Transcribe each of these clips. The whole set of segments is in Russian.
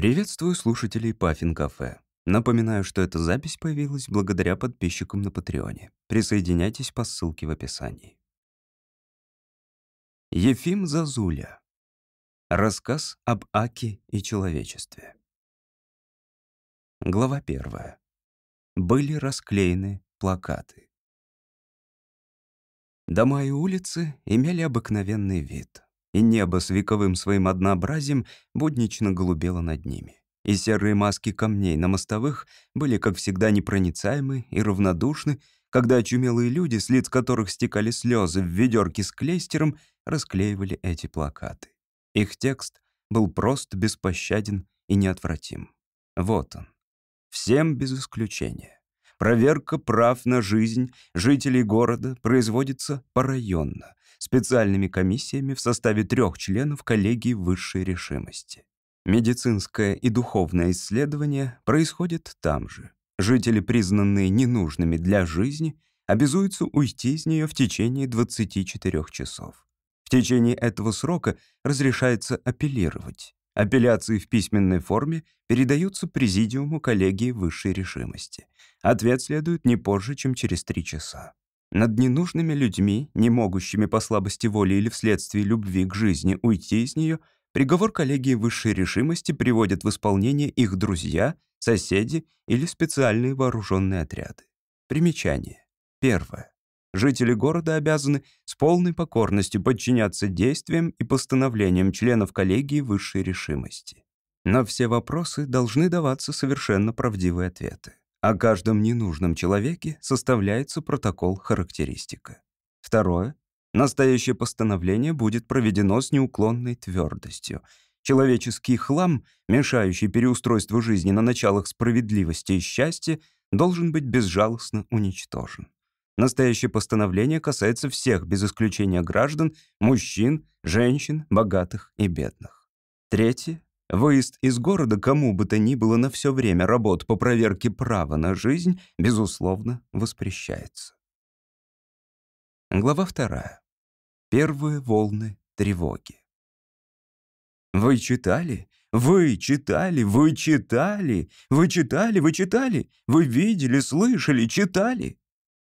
Приветствую слушателей Паффин Кафе. Напоминаю, что эта запись появилась благодаря подписчикам на Патреоне. Присоединяйтесь по ссылке в описании. Ефим Зазуля. Рассказ об Аке и человечестве. Глава первая. Были расклеены плакаты. Дома и улицы имели обыкновенный вид, и небо с вековым своим однообразием буднично голубело над ними. И серые маски камней на мостовых были, как всегда, непроницаемы и равнодушны, когда очумелые люди, с лиц которых стекали слезы в ведерке с клейстером, расклеивали эти плакаты. Их текст был прост, беспощаден и неотвратим. Вот он. Всем без исключения. Проверка прав на жизнь жителей города производится порайонно, специальными комиссиями в составе трех членов коллегии высшей решимости. Медицинское и духовное исследование происходит там же. Жители, признанные ненужными для жизни, обязуются уйти из нее в течение 24 часов. В течение этого срока разрешается апеллировать. Апелляции в письменной форме передаются президиуму коллегии высшей решимости. Ответ следует не позже, чем через три часа. Над ненужными людьми, не могущими по слабости воли или вследствие любви к жизни уйти из нее, приговор коллегии высшей решимости приводят в исполнение их друзья, соседи или специальные вооруженные отряды. Примечание. Первое. Жители города обязаны с полной покорностью подчиняться действиям и постановлениям членов коллегии высшей решимости. На все вопросы должны даваться совершенно правдивые ответы. О каждом ненужном человеке составляется протокол-характеристика. Второе. Настоящее постановление будет проведено с неуклонной твердостью. Человеческий хлам, мешающий переустройству жизни на началах справедливости и счастья, должен быть безжалостно уничтожен. Настоящее постановление касается всех, без исключения граждан, мужчин, женщин, богатых и бедных. Третье. Выезд из города кому бы то ни было на все время работ по проверке права на жизнь, безусловно, воспрещается. Глава вторая. Первые волны тревоги. Вы читали? Вы читали? Вы читали? Вы читали? Вы читали? Вы видели, слышали, читали?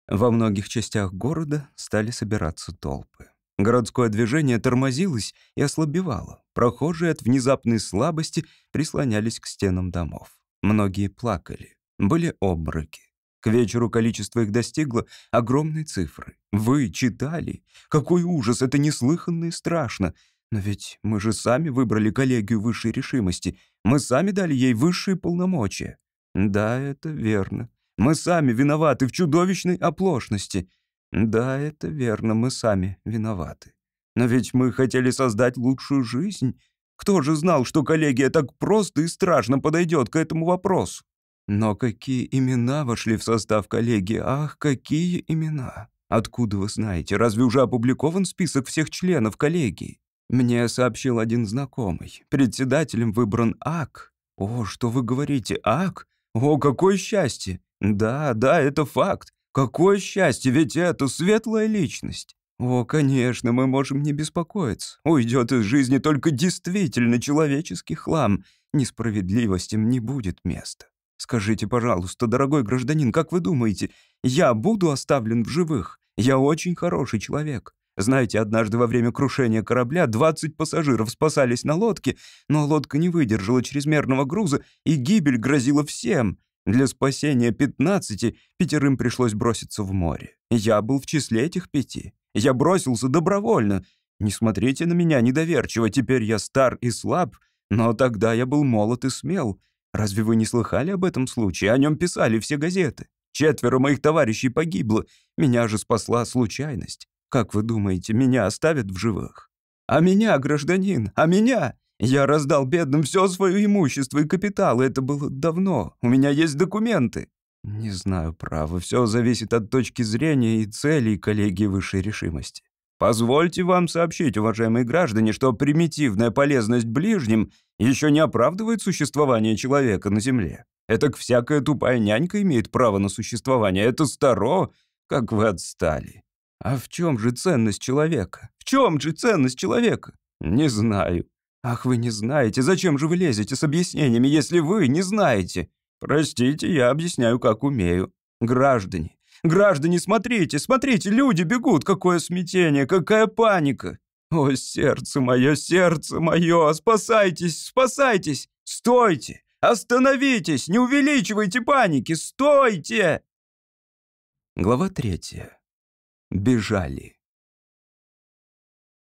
Во многих частях города стали собираться толпы. Городское движение тормозилось и ослабевало. Прохожие от внезапной слабости прислонялись к стенам домов. Многие плакали. Были обмороки. К вечеру количество их достигло огромной цифры. Вы читали? Какой ужас! Это неслыханно и страшно. Но ведь мы же сами выбрали коллегию высшей решимости. Мы сами дали ей высшие полномочия. Да, это верно. Мы сами виноваты в чудовищной оплошности. Да, это верно, мы сами виноваты. Но ведь мы хотели создать лучшую жизнь. Кто же знал, что коллегия так просто и страшно подойдет к этому вопросу? Но какие имена вошли в состав коллегии? Ах, какие имена! Откуда вы знаете? Разве уже опубликован список всех членов коллегии? Мне сообщил один знакомый. Председателем выбран АК. О, что вы говорите, АК? О, какое счастье! Да, да, это факт. Какое счастье, ведь это светлая личность. О, конечно, мы можем не беспокоиться. Уйдет из жизни только действительно человеческий хлам. Несправедливостям не будет места. Скажите, пожалуйста, дорогой гражданин, как вы думаете, я буду оставлен в живых? Я очень хороший человек. Знаете, однажды во время крушения корабля 20 пассажиров спасались на лодке, но лодка не выдержала чрезмерного груза, и гибель грозила всем. Для спасения 15 пятерым пришлось броситься в море. Я был в числе этих пяти. Я бросился добровольно. Не смотрите на меня недоверчиво, теперь я стар и слаб, но тогда я был молод и смел. Разве вы не слыхали об этом случае? О нем писали все газеты. Четверо моих товарищей погибло. Меня же спасла случайность. Как вы думаете, меня оставят в живых? А меня, гражданин, а меня? Я раздал бедным все свое имущество и капитал, и это было давно. У меня есть документы. Не знаю, право, все зависит от точки зрения и целей коллегии высшей решимости. Позвольте вам сообщить, уважаемые граждане, что примитивная полезность ближним еще не оправдывает существование человека на Земле. Это всякая тупая нянька имеет право на существование. Это старо, как вы отстали. А в чем же ценность человека? В чем же ценность человека? Не знаю. Ах, вы не знаете, зачем же вы лезете с объяснениями, если вы не знаете? Простите, я объясняю, как умею. Граждане, граждане, смотрите, смотрите, люди бегут, какое смятение, какая паника. О, сердце мое, сердце мое, спасайтесь, спасайтесь, стойте, остановитесь, не увеличивайте паники, стойте. Глава третья. Бежали.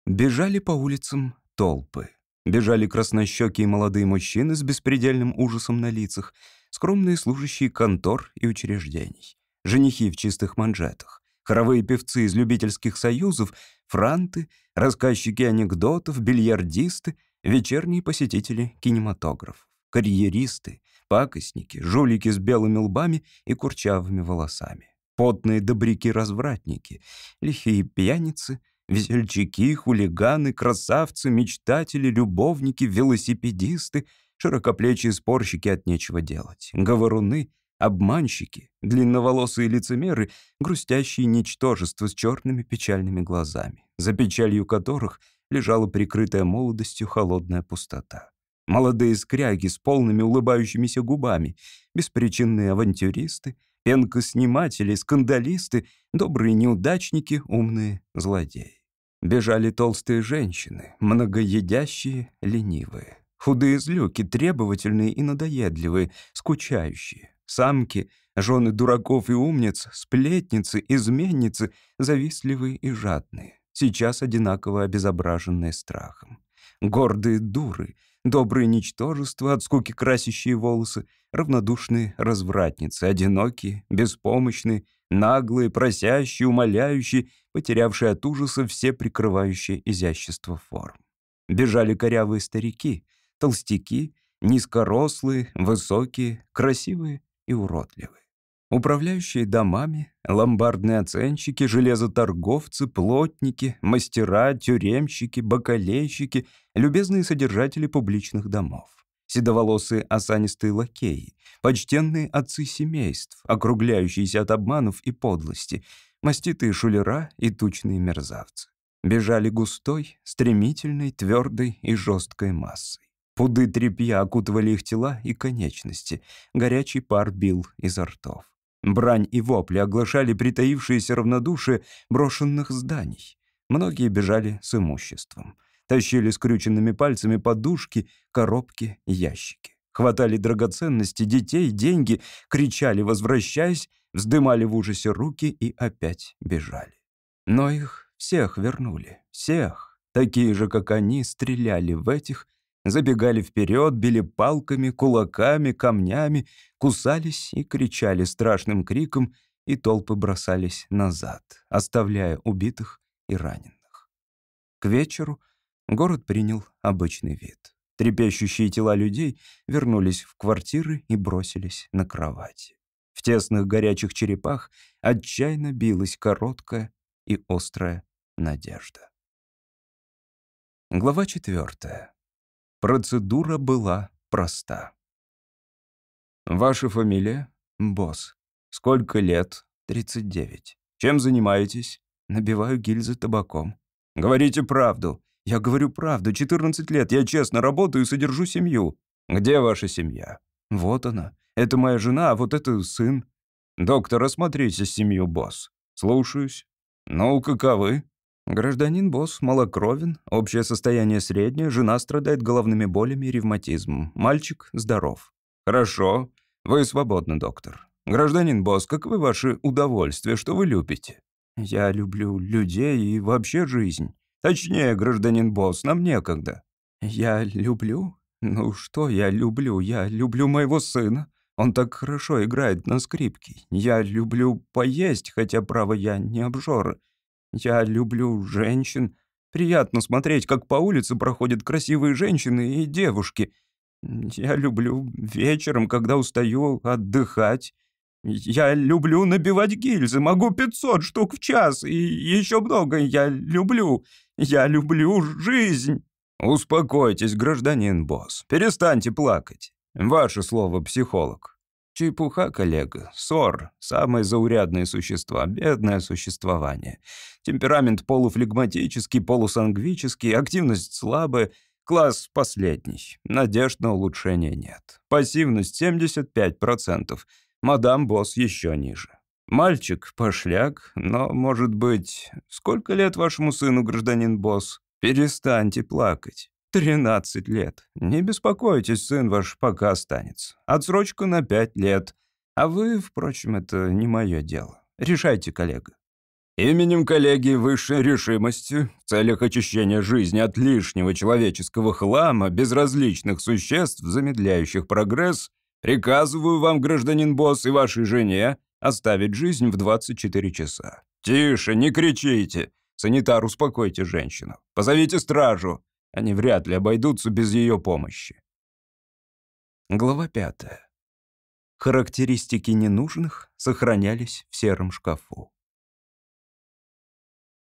Бежали по улицам толпы. Бежали краснощекие молодые мужчины с беспредельным ужасом на лицах, скромные служащие контор и учреждений, женихи в чистых манжетах, хоровые певцы из любительских союзов, франты, рассказчики анекдотов, бильярдисты, вечерние посетители кинематографов, карьеристы, пакостники, жулики с белыми лбами и курчавыми волосами, потные добряки-развратники, лихие пьяницы — Весельчаки, хулиганы, красавцы, мечтатели, любовники, велосипедисты, широкоплечие спорщики от нечего делать, говоруны, обманщики, длинноволосые лицемеры, грустящие ничтожества с черными печальными глазами, за печалью которых лежала прикрытая молодостью холодная пустота. Молодые скряги с полными улыбающимися губами, беспричинные авантюристы — пенкосниматели, скандалисты, добрые неудачники, умные злодеи. Бежали толстые женщины, многоедящие, ленивые. Худые злюки, требовательные и надоедливые, скучающие. Самки, жены дураков и умниц, сплетницы, изменницы, завистливые и жадные, сейчас одинаково обезображенные страхом. Гордые дуры, добрые ничтожества, от скуки красящие волосы, равнодушные развратницы, одинокие, беспомощные, наглые, просящие, умоляющие, потерявшие от ужаса все прикрывающие изящество форм. Бежали корявые старики, толстяки, низкорослые, высокие, красивые и уродливые. Управляющие домами, ломбардные оценщики, железоторговцы, плотники, мастера, тюремщики, бакалейщики, любезные содержатели публичных домов, седоволосые осанистые лакеи, почтенные отцы семейств, округляющиеся от обманов и подлости, маститые шулера и тучные мерзавцы. Бежали густой, стремительной, твердой и жесткой массой. Пуды тряпья окутывали их тела и конечности, горячий пар бил изо ртов. Брань и вопли оглашали притаившееся равнодушие брошенных зданий. Многие бежали с имуществом. Тащили скрюченными пальцами подушки, коробки, ящики. Хватали драгоценности, детей, деньги, кричали, возвращаясь, вздымали в ужасе руки и опять бежали. Но их всех вернули, всех. Такие же, как они, стреляли в этих Забегали вперед, били палками, кулаками, камнями, кусались и кричали страшным криком, и толпы бросались назад, оставляя убитых и раненых. К вечеру город принял обычный вид. Трепещущие тела людей вернулись в квартиры и бросились на кровати. В тесных горячих черепах отчаянно билась короткая и острая надежда. Глава четвертая. Процедура была проста. Ваша фамилия? Босс. Сколько лет? 39. Чем занимаетесь? Набиваю гильзы табаком. Говорите правду. Я говорю правду. 14 лет. Я честно работаю и содержу семью. Где ваша семья? Вот она. Это моя жена, а вот это сын. Доктор, осмотрите семью, босс. Слушаюсь. Ну, каковы? Гражданин босс малокровен, общее состояние среднее, жена страдает головными болями и ревматизмом. Мальчик здоров. Хорошо. Вы свободны, доктор. Гражданин босс, каковы ваши удовольствия, что вы любите? Я люблю людей и вообще жизнь. Точнее, гражданин босс, нам некогда. Я люблю? Ну что я люблю? Я люблю моего сына. Он так хорошо играет на скрипке. Я люблю поесть, хотя, право, я не обжор. Я люблю женщин. Приятно смотреть, как по улице проходят красивые женщины и девушки. Я люблю вечером, когда устаю, отдыхать. Я люблю набивать гильзы, могу 500 штук в час, и еще много я люблю. Я люблю жизнь. Успокойтесь, гражданин босс, перестаньте плакать. Ваше слово, психолог. Чепуха, коллега. Ссор. Самые заурядные существа. Бедное существование. Темперамент полуфлегматический, полусангвический, активность слабая. Класс последний. Надежд на улучшение нет. Пассивность 75%. Мадам Босс еще ниже. Мальчик пошляк, но, может быть... Сколько лет вашему сыну, гражданин Босс? Перестаньте плакать. Тринадцать лет. Не беспокойтесь, сын ваш пока останется. Отсрочка на пять лет. А вы, впрочем, это не мое дело. Решайте, коллега. Именем коллеги высшей решимости, в целях очищения жизни от лишнего человеческого хлама, безразличных существ, замедляющих прогресс, приказываю вам, гражданин босс, и вашей жене оставить жизнь в 24 часа. Тише, не кричите. Санитар, успокойте женщину. Позовите стражу. Они вряд ли обойдутся без ее помощи. Глава пятая. Характеристики ненужных сохранялись в сером шкафу.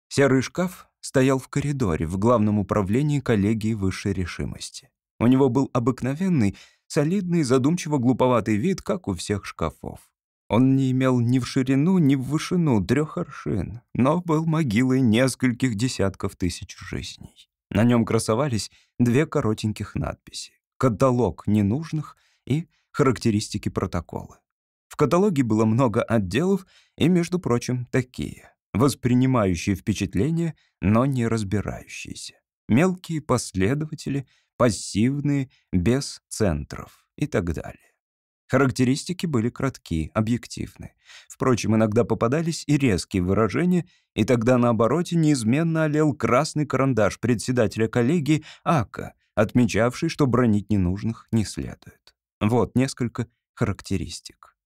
Серый шкаф стоял в коридоре в главном управлении коллегии высшей решимости. У него был обыкновенный, солидный, задумчиво-глуповатый вид, как у всех шкафов. Он не имел ни в ширину, ни в вышину трех аршин, но был могилой нескольких десятков тысяч жизней. На нем красовались две коротеньких надписи «Каталог ненужных» и «Характеристики протокола». В каталоге было много отделов и, между прочим, такие воспринимающие впечатления, но не разбирающиеся. Мелкие последователи, пассивные, без центров и так далее. Характеристики были кратки, объективны. Впрочем, иногда попадались и резкие выражения, и тогда на обороте неизменно олел красный карандаш председателя коллегии Ака, отмечавший, что бронить ненужных не следует. Вот несколько характеристик.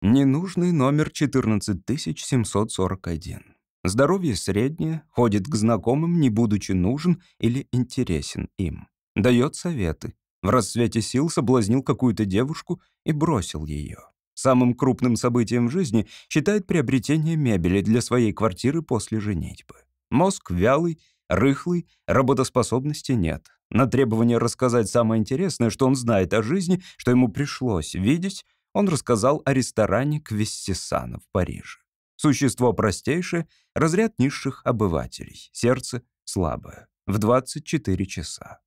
Ненужный номер 14741. Здоровье среднее, ходит к знакомым, не будучи нужен или интересен им. Дает советы. В расцвете сил соблазнил какую-то девушку и бросил ее. Самым крупным событием в жизни считает приобретение мебели для своей квартиры после женитьбы. Мозг вялый, рыхлый, работоспособности нет. На требование рассказать самое интересное, что он знает о жизни, что ему пришлось видеть, он рассказал о ресторане Квестисана в Париже. Существо простейшее, разряд низших обывателей, сердце слабое, в 24 часа.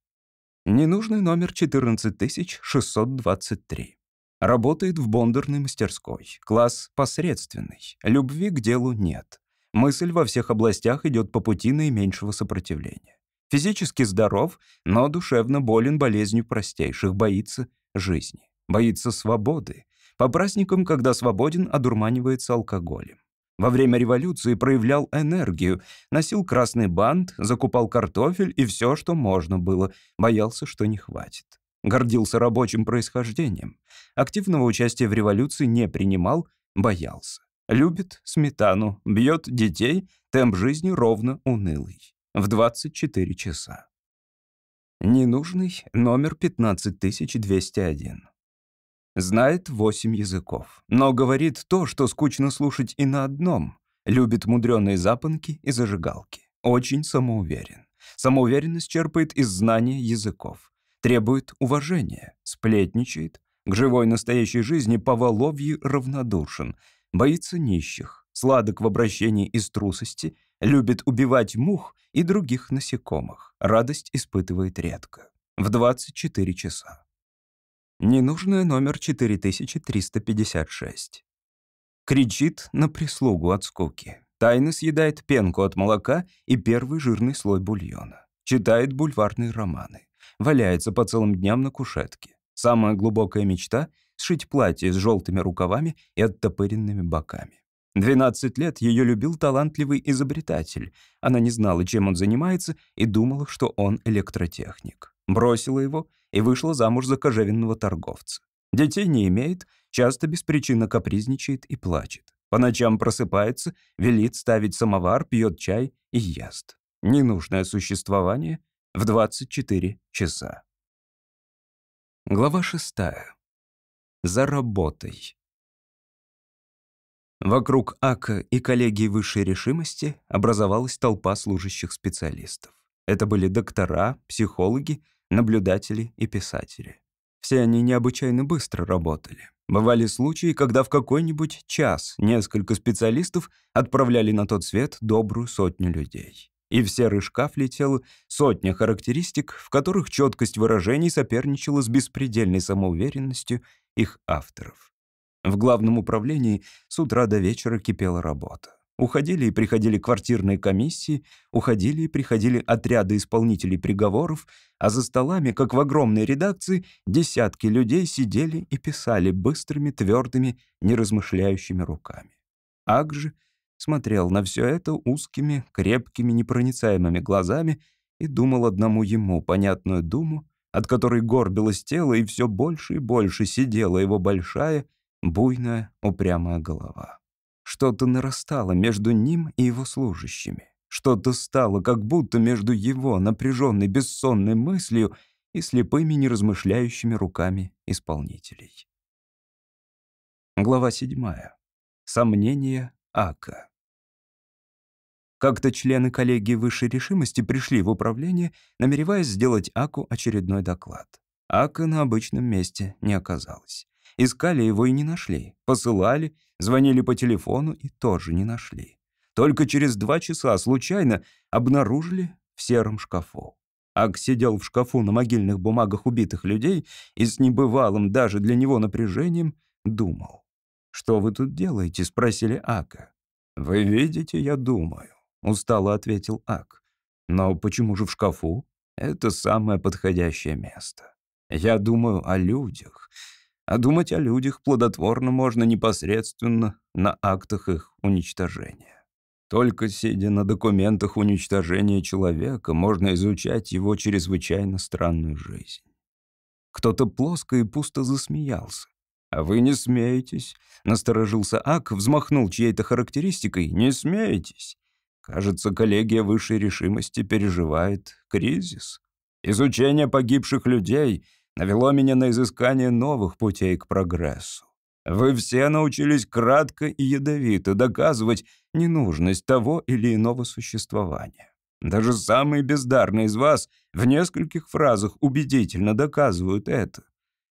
Ненужный номер 14623. Работает в бондарной мастерской. Класс посредственный. Любви к делу нет. Мысль во всех областях идет по пути наименьшего сопротивления. Физически здоров, но душевно болен болезнью простейших, боится жизни, боится свободы. По праздникам, когда свободен, одурманивается алкоголем. Во время революции проявлял энергию, носил красный бант, закупал картофель и все, что можно было, боялся, что не хватит. Гордился рабочим происхождением. Активного участия в революции не принимал, боялся. Любит сметану, бьет детей, темп жизни ровно унылый. В 24 часа. Ненужный номер 15201. Знает восемь языков, но говорит то, что скучно слушать и на одном. Любит мудреные запонки и зажигалки. Очень самоуверен. Самоуверенность черпает из знания языков. Требует уважения, сплетничает. К живой настоящей жизни по Воловье равнодушен. Боится нищих, сладок в обращении из трусости, любит убивать мух и других насекомых. Радость испытывает редко. В 24 часа. Ненужная номер 4356. Кричит на прислугу от скуки. Тайно съедает пенку от молока и первый жирный слой бульона. Читает бульварные романы. Валяется по целым дням на кушетке. Самая глубокая мечта — сшить платье с желтыми рукавами и оттопыренными боками. 12 лет ее любил талантливый изобретатель. Она не знала, чем он занимается, и думала, что он электротехник. Бросила его и вышла замуж за кожевенного торговца. Детей не имеет, часто беспричинно капризничает и плачет. По ночам просыпается, велит ставить самовар, пьет чай и ест. Ненужное существование в 24 часа. Глава шестая. За работой. Вокруг АКа и коллегии высшей решимости образовалась толпа служащих специалистов. Это были доктора, психологи, наблюдатели и писатели. Все они необычайно быстро работали. Бывали случаи, когда в какой-нибудь час несколько специалистов отправляли на тот свет добрую сотню людей. и в серый шкаф летела сотня характеристик, в которых четкость выражений соперничала с беспредельной самоуверенностью их авторов. В главном управлении с утра до вечера кипела работа. Уходили и приходили квартирные комиссии, уходили и приходили отряды исполнителей приговоров, а за столами, как в огромной редакции, десятки людей сидели и писали быстрыми, твердыми, неразмышляющими руками. Ак же смотрел на все это узкими, крепкими, непроницаемыми глазами и думал одному ему понятную думу, от которой горбилось тело, и все больше и больше сидела его большая, буйная, упрямая голова. Что-то нарастало между ним и его служащими. Что-то стало как будто между его напряженной бессонной мыслью и слепыми неразмышляющими руками исполнителей. Глава седьмая. Сомнения Ака. Как-то члены коллегии высшей решимости пришли в управление, намереваясь сделать Аку очередной доклад. Ака на обычном месте не оказалось. Искали его и не нашли. Посылали, звонили по телефону и тоже не нашли. Только через два часа случайно обнаружили в сером шкафу. Ак сидел в шкафу на могильных бумагах убитых людей и с небывалым даже для него напряжением думал. «Что вы тут делаете?» — спросили Ака. «Вы видите, я думаю», — устало ответил Ак. «Но почему же в шкафу? Это самое подходящее место. Я думаю о людях, а думать о людях плодотворно можно непосредственно на актах их уничтожения. Только сидя на документах уничтожения человека, можно изучать его чрезвычайно странную жизнь. Кто-то плоско и пусто засмеялся. «А вы не смеетесь?» — насторожился Ак, взмахнул чьей-то характеристикой. «Не смеетесь?» Кажется, коллегия высшей решимости переживает кризис. Изучение погибших людей навело меня на изыскание новых путей к прогрессу. Вы все научились кратко и ядовито доказывать ненужность того или иного существования. Даже самые бездарные из вас в нескольких фразах убедительно доказывают это.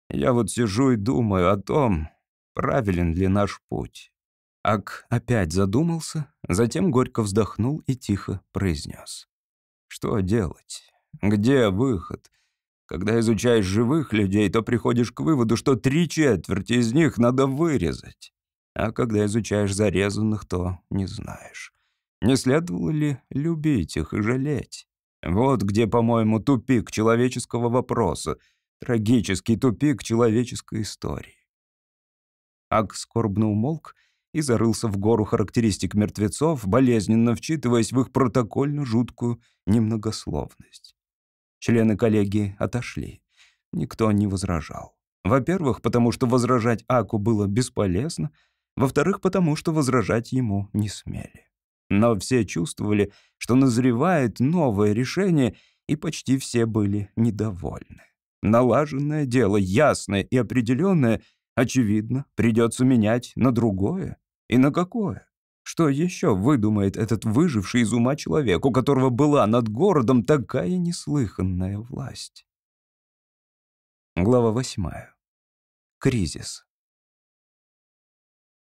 Я вот сижу и думаю о том, правилен ли наш путь. Ак опять задумался, затем горько вздохнул и тихо произнес. Что делать? Где выход? Когда изучаешь живых людей, то приходишь к выводу, что три четверти из них надо вырезать. А когда изучаешь зарезанных, то не знаешь. Не следовало ли любить их и жалеть? Вот где, по-моему, тупик человеческого вопроса, трагический тупик человеческой истории. Ак скорбно умолк и зарылся в гору характеристик мертвецов, болезненно вчитываясь в их протокольно жуткую немногословность. Члены коллегии отошли. Никто не возражал. Во-первых, потому что возражать Аку было бесполезно. Во-вторых, потому что возражать ему не смели. Но все чувствовали, что назревает новое решение, и почти все были недовольны. Налаженное дело, ясное и определенное, очевидно, придется менять на другое. И на какое? Что еще выдумает этот выживший из ума человек, у которого была над городом такая неслыханная власть? Глава восьмая. Кризис.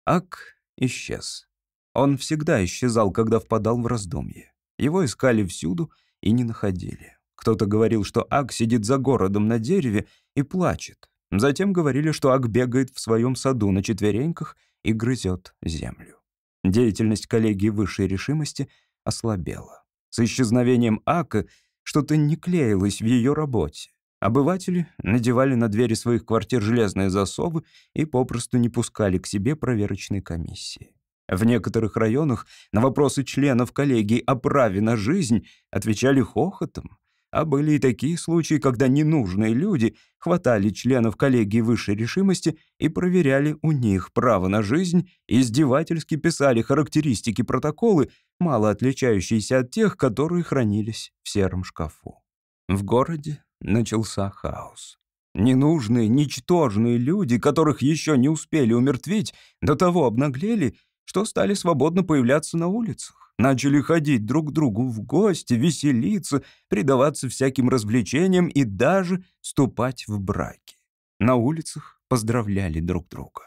Ак исчез. Он всегда исчезал, когда впадал в раздумье. Его искали всюду и не находили. Кто-то говорил, что Ак сидит за городом на дереве и плачет. Затем говорили, что Ак бегает в своем саду на четвереньках и грызет землю. Деятельность коллегии высшей решимости ослабела. С исчезновением Ака что-то не клеилось в ее работе. Обыватели надевали на двери своих квартир железные засовы и попросту не пускали к себе проверочной комиссии. В некоторых районах на вопросы членов коллегии о праве на жизнь отвечали хохотом, а были и такие случаи, когда ненужные люди хватали членов коллегии высшей решимости и проверяли у них право на жизнь, издевательски писали характеристики протоколы, мало отличающиеся от тех, которые хранились в сером шкафу. В городе начался хаос. Ненужные, ничтожные люди, которых еще не успели умертвить, до того обнаглели, что стали свободно появляться на улицах начали ходить друг к другу в гости, веселиться, предаваться всяким развлечениям и даже вступать в браки. На улицах поздравляли друг друга.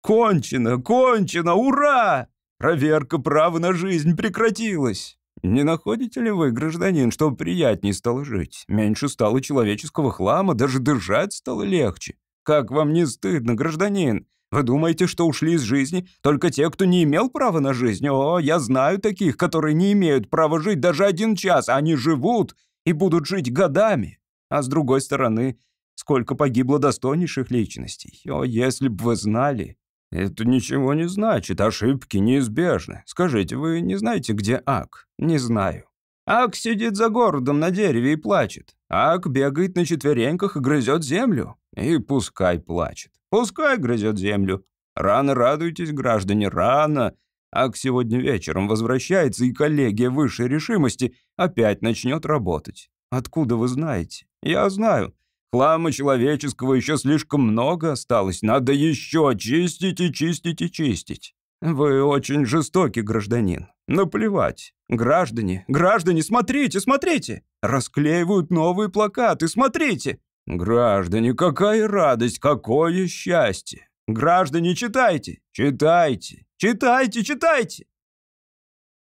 «Кончено! Кончено! Ура! Проверка права на жизнь прекратилась!» Не находите ли вы, гражданин, что приятнее стало жить? Меньше стало человеческого хлама, даже дышать стало легче. Как вам не стыдно, гражданин? Вы думаете, что ушли из жизни только те, кто не имел права на жизнь? О, я знаю таких, которые не имеют права жить даже один час. Они живут и будут жить годами. А с другой стороны, сколько погибло достойнейших личностей. О, если бы вы знали. Это ничего не значит, ошибки неизбежны. Скажите, вы не знаете, где Ак? Не знаю. Ак сидит за городом на дереве и плачет. Ак бегает на четвереньках и грызет землю. И пускай плачет. Пускай грызет землю. Рано радуйтесь, граждане, рано. Ак сегодня вечером возвращается, и коллегия высшей решимости опять начнет работать. Откуда вы знаете? Я знаю. Хлама человеческого еще слишком много осталось. Надо еще чистить и чистить и чистить. Вы очень жестокий гражданин. Наплевать. Граждане, граждане, смотрите, смотрите. Расклеивают новые плакаты, смотрите. Граждане, какая радость, какое счастье. Граждане, читайте, читайте, читайте, читайте.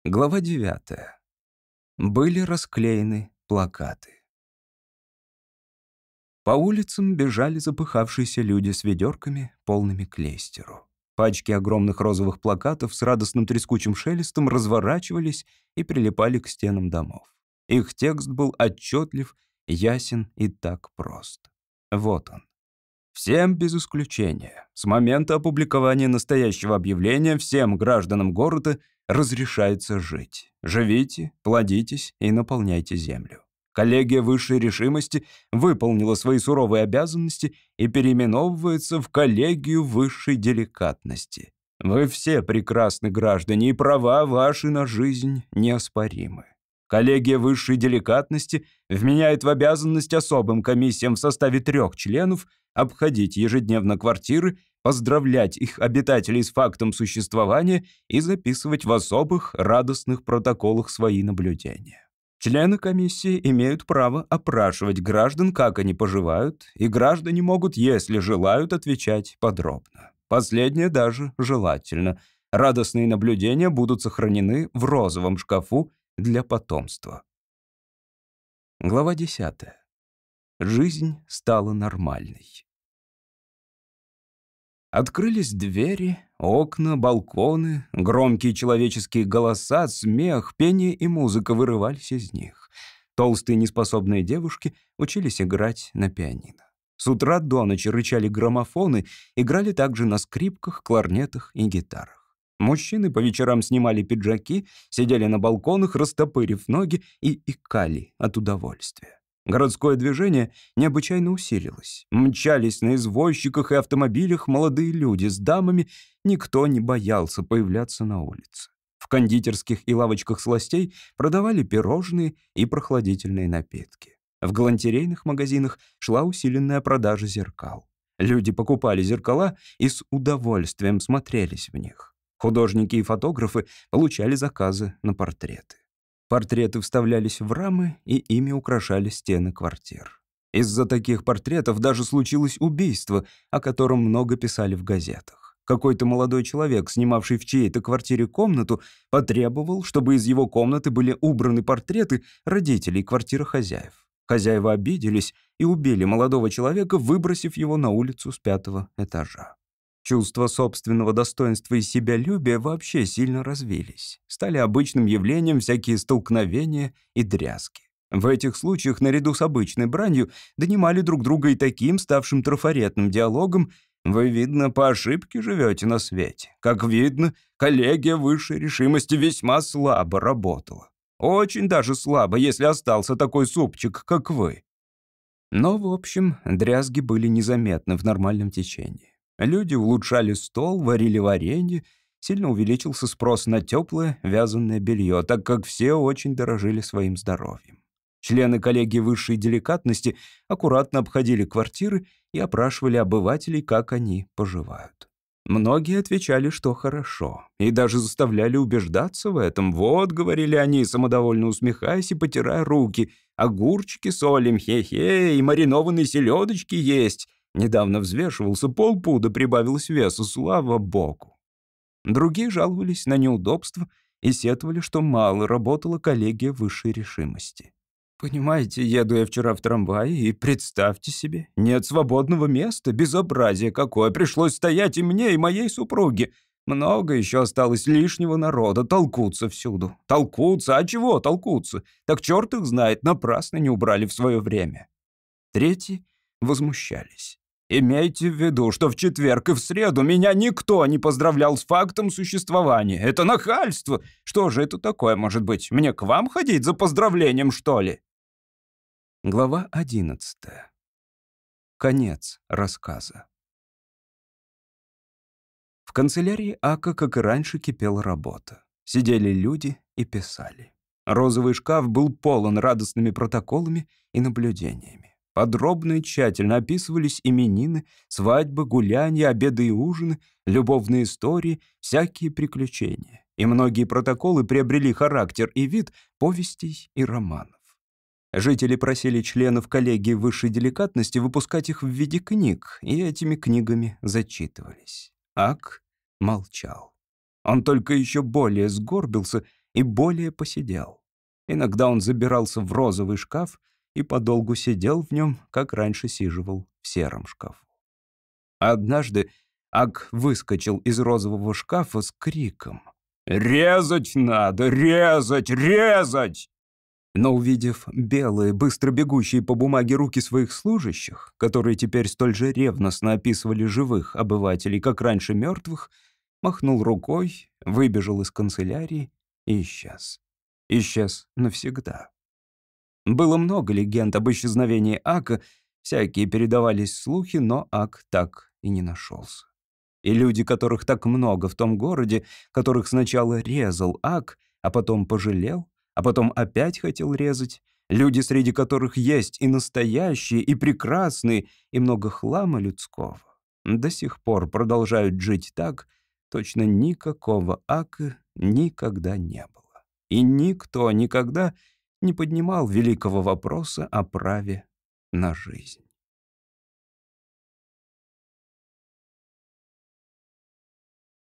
Глава девятая. Были расклеены плакаты. По улицам бежали запыхавшиеся люди с ведерками, полными клейстеру. Пачки огромных розовых плакатов с радостным трескучим шелестом разворачивались и прилипали к стенам домов. Их текст был отчетлив, ясен и так прост. Вот он. Всем без исключения, с момента опубликования настоящего объявления всем гражданам города разрешается жить. Живите, плодитесь и наполняйте землю. Коллегия высшей решимости выполнила свои суровые обязанности и переименовывается в коллегию высшей деликатности. Вы все прекрасны граждане, и права ваши на жизнь неоспоримы. Коллегия высшей деликатности вменяет в обязанность особым комиссиям в составе трех членов обходить ежедневно квартиры, поздравлять их обитателей с фактом существования и записывать в особых радостных протоколах свои наблюдения. Члены комиссии имеют право опрашивать граждан, как они поживают, и граждане могут, если желают, отвечать подробно. Последнее даже желательно. Радостные наблюдения будут сохранены в розовом шкафу для потомства. Глава 10. Жизнь стала нормальной. Открылись двери, окна, балконы, громкие человеческие голоса, смех, пение и музыка вырывались из них. Толстые неспособные девушки учились играть на пианино. С утра до ночи рычали граммофоны, играли также на скрипках, кларнетах и гитарах. Мужчины по вечерам снимали пиджаки, сидели на балконах, растопырив ноги и икали от удовольствия. Городское движение необычайно усилилось. Мчались на извозчиках и автомобилях молодые люди с дамами, никто не боялся появляться на улице. В кондитерских и лавочках сластей продавали пирожные и прохладительные напитки. В галантерейных магазинах шла усиленная продажа зеркал. Люди покупали зеркала и с удовольствием смотрелись в них. Художники и фотографы получали заказы на портреты. Портреты вставлялись в рамы, и ими украшали стены квартир. Из-за таких портретов даже случилось убийство, о котором много писали в газетах. Какой-то молодой человек, снимавший в чьей-то квартире комнату, потребовал, чтобы из его комнаты были убраны портреты родителей квартиры хозяев. Хозяева обиделись и убили молодого человека, выбросив его на улицу с пятого этажа. Чувство собственного достоинства и себялюбия вообще сильно развились. Стали обычным явлением всякие столкновения и дрязги. В этих случаях, наряду с обычной бранью, донимали друг друга и таким, ставшим трафаретным диалогом, «Вы, видно, по ошибке живете на свете. Как видно, коллегия высшей решимости весьма слабо работала. Очень даже слабо, если остался такой супчик, как вы». Но, в общем, дрязги были незаметны в нормальном течении. Люди улучшали стол, варили варенье, сильно увеличился спрос на теплое вязаное белье, так как все очень дорожили своим здоровьем. Члены коллегии высшей деликатности аккуратно обходили квартиры и опрашивали обывателей, как они поживают. Многие отвечали, что хорошо, и даже заставляли убеждаться в этом. «Вот», — говорили они, самодовольно усмехаясь и потирая руки, «огурчики солим, хе-хе, и маринованные селедочки есть». Недавно взвешивался, полпуда прибавилось весу, слава богу. Другие жаловались на неудобства и сетовали, что мало работала коллегия высшей решимости. Понимаете, еду я вчера в трамвае, и представьте себе, нет свободного места, безобразие какое, пришлось стоять и мне, и моей супруге. Много еще осталось лишнего народа, толкутся всюду. Толкутся, а чего толкутся? Так черт их знает, напрасно не убрали в свое время. Третьи возмущались. Имейте в виду, что в четверг и в среду меня никто не поздравлял с фактом существования. Это нахальство. Что же это такое может быть? Мне к вам ходить за поздравлением, что ли? Глава 11. Конец рассказа. В канцелярии Ака, как и раньше, кипела работа. Сидели люди и писали. Розовый шкаф был полон радостными протоколами и наблюдениями. Подробно и тщательно описывались именины, свадьбы, гуляния, обеды и ужины, любовные истории, всякие приключения. И многие протоколы приобрели характер и вид повестей и романов. Жители просили членов коллегии высшей деликатности выпускать их в виде книг, и этими книгами зачитывались. Ак молчал. Он только еще более сгорбился и более посидел. Иногда он забирался в розовый шкаф и подолгу сидел в нем, как раньше сиживал в сером шкафу. Однажды Ак выскочил из розового шкафа с криком «Резать надо! Резать! Резать!» Но увидев белые, быстро бегущие по бумаге руки своих служащих, которые теперь столь же ревностно описывали живых обывателей, как раньше мертвых, махнул рукой, выбежал из канцелярии и исчез. Исчез навсегда. Было много легенд об исчезновении Ака, всякие передавались слухи, но Ак так и не нашелся. И люди, которых так много в том городе, которых сначала резал Ак, а потом пожалел, а потом опять хотел резать. Люди, среди которых есть и настоящие, и прекрасные, и много хлама людского, до сих пор продолжают жить так, точно никакого ака никогда не было. И никто никогда не поднимал великого вопроса о праве на жизнь.